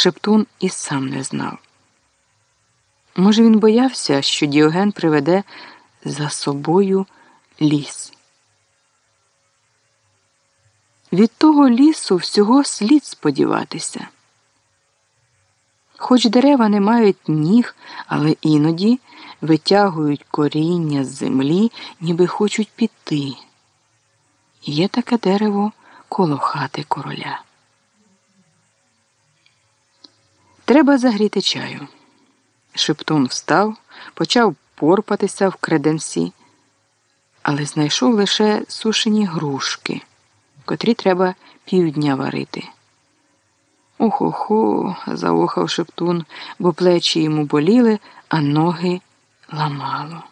Шептун і сам не знав. Може, він боявся, що Діоген приведе за собою ліс. Від того лісу всього слід сподіватися. Хоч дерева не мають ніг, але іноді витягують коріння з землі, ніби хочуть піти. Є таке дерево коло хати короля. Треба загріти чаю. Шептун встав, почав порпатися в креденсі, але знайшов лише сушені грушки, котрі треба півдня варити. Охо-хо, заохав шептун, бо плечі йому боліли, а ноги ламало.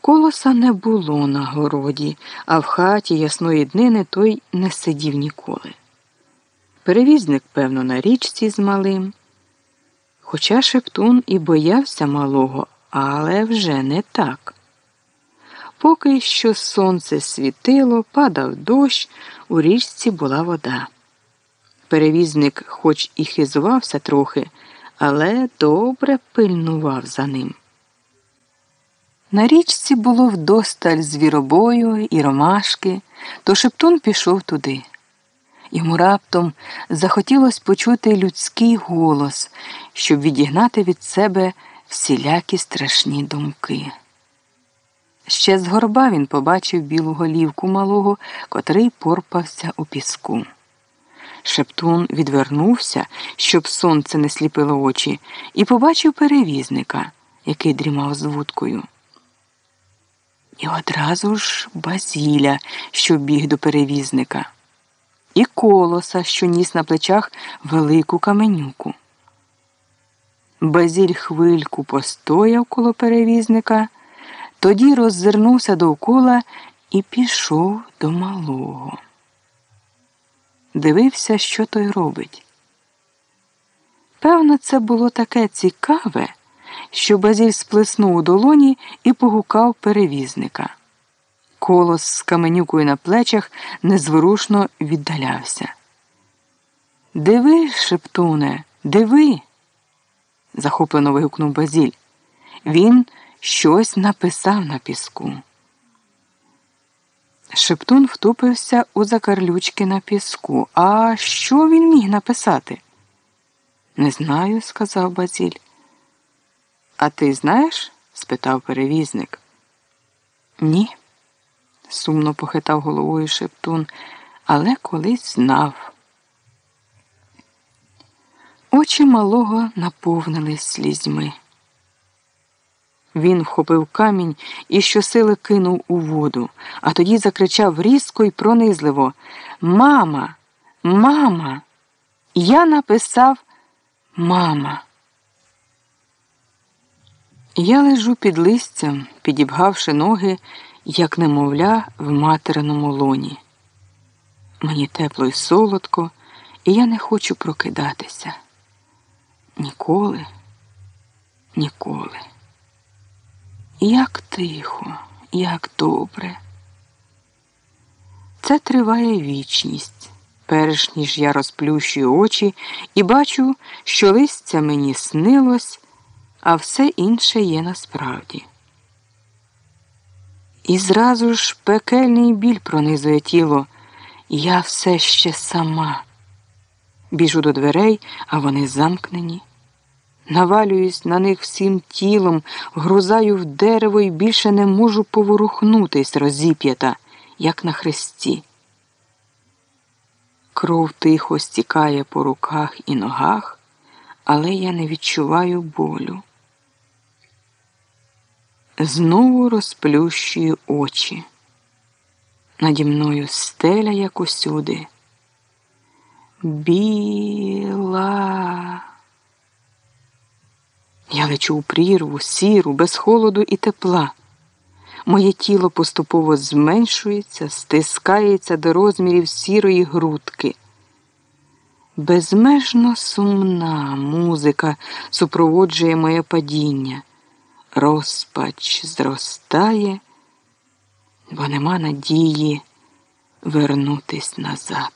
Колоса не було на городі, а в хаті ясної днини той не сидів ніколи. Перевізник, певно, на річці з малим. Хоча Шептун і боявся малого, але вже не так. Поки що сонце світило, падав дощ, у річці була вода. Перевізник, хоч і хизувався трохи, але добре пильнував за ним. На річці було вдосталь звіробою і ромашки, то Шептун пішов туди. Йому раптом захотілося почути людський голос, щоб відігнати від себе всілякі страшні думки. Ще з горба він побачив білу голівку малого, котрий порпався у піску. Шептун відвернувся, щоб сонце не сліпило очі, і побачив перевізника, який дрімав з вудкою. І одразу ж базіля, що біг до перевізника і колоса, що ніс на плечах велику каменюку. Базіль хвильку постояв коло перевізника, тоді роззирнувся довкола і пішов до малого. Дивився, що той робить. Певно, це було таке цікаве, що Базіль сплеснув у долоні і погукав перевізника. Колос з каменюкою на плечах незворушно віддалявся. Диви, шептуне, диви. захоплено вигукнув Базіль. Він щось написав на піску. Шептун втупився у закарлючки на піску. А що він міг написати? Не знаю, сказав Базіль. А ти знаєш? спитав перевізник. Ні сумно похитав головою шептун, але колись знав. Очі малого наповнились слізьми. Він вхопив камінь і щосили кинув у воду, а тоді закричав різко і пронизливо Мама, мама, я написав мама. Я лежу під листям, підібгавши ноги як немовля в материному лоні. Мені тепло і солодко, і я не хочу прокидатися. Ніколи, ніколи. Як тихо, як добре. Це триває вічність, перш ніж я розплющую очі і бачу, що листя мені снилось, а все інше є насправді. І зразу ж пекельний біль пронизує тіло. Я все ще сама. Біжу до дверей, а вони замкнені. Навалююсь на них всім тілом, грузаю в дерево і більше не можу поворухнутись розіп'ята, як на хресті. Кров тихо стікає по руках і ногах, але я не відчуваю болю знову розплющую очі. Наді мною стеля, як усюди. Біла. Я лечу у прірву, сіру, без холоду і тепла. Моє тіло поступово зменшується, стискається до розмірів сірої грудки. Безмежно сумна музика супроводжує моє падіння розпач зростає, бо нема надії вернутись назад.